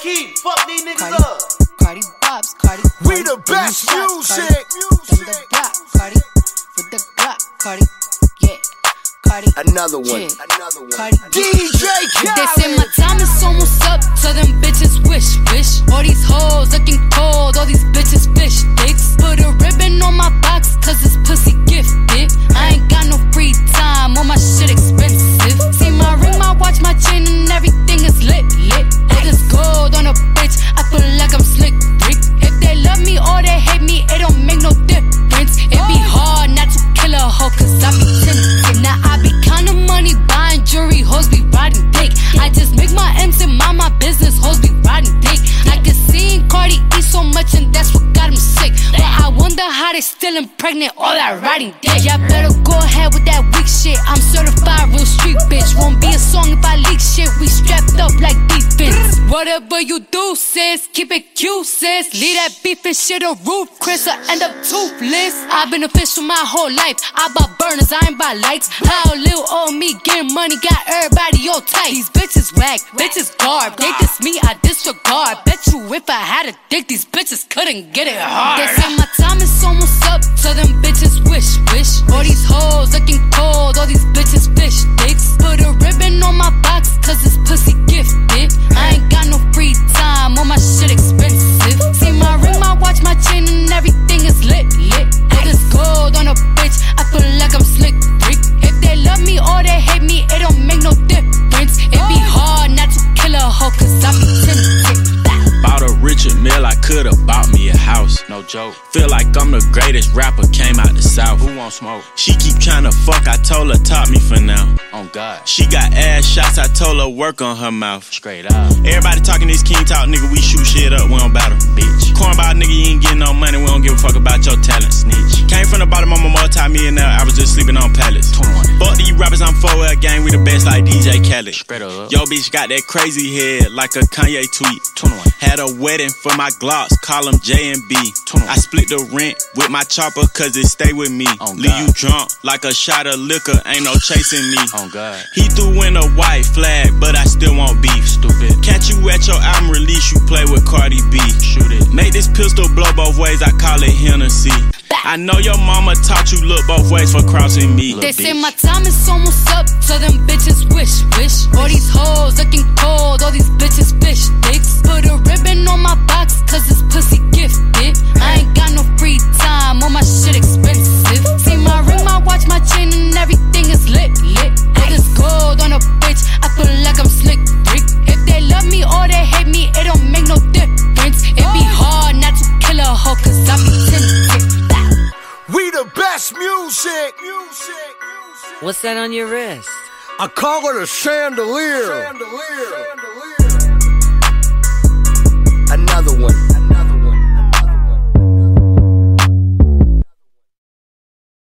key. Fuck these niggas Cardi, up. Cardi Bobs, Cardi. We the best Cardi. music. From the block, Cardi. With the Glock, Cardi. Yeah, Cardi. Another one. Yeah. Another one. Cardi. DJ Khaled. They say my time is almost up, so them bitches wish, wish. All these hoes looking cold, all these bitches they still impregnate all that riding dick. Y'all better go ahead with that weak shit. I'm certified real street bitch. Won't be a song if I leak shit. We strapped up like defense. Whatever you do, sis, keep it cute, sis. Leave that beef and shit on roof, Chris, will end up toothless. I've been official my whole life. I bought burners, I ain't buy lights. How little old me getting money got everybody all tight. These bitches whack, bitches garb. They diss me, I disregard. Had a dick, these bitches couldn't get it hard. They say my time is almost up, so them bitches wish, wish. All these hoes looking cold, all these bitches Could've bought me a house. No joke. Feel like I'm the greatest rapper, came out the south. Who want smoke? She keep tryna fuck, I told her top me for now. On God. She got ass shots, I told her work on her mouth. Straight up. Everybody talking this king talk, nigga, we I'm a multi-millionaire, I was just sleeping on pallets. 21. Fuck these rappers, I'm 4L gang, we the best like DJ Khaled. Straight up. Yo, bitch got that crazy head, like a Kanye tweet. 21. Had a wedding for my Glocks, call them J and B. 21. I split the rent with my chopper, cause it stay with me. Oh, Leave you drunk like a shot of liquor, ain't no chasing me. On God. He threw in a white flag, but I still want beef. Stupid. Catch you at your album release, you play with Cardi B. Shoot it. Make this pistol blow both ways, I call it Hennessy. I know your mama taught you look both ways for crossing me. They say my time is almost up, so them bitches wish, wish. All these hoes looking cold, all these bitches fish What's that on your wrist? I call it a chandelier.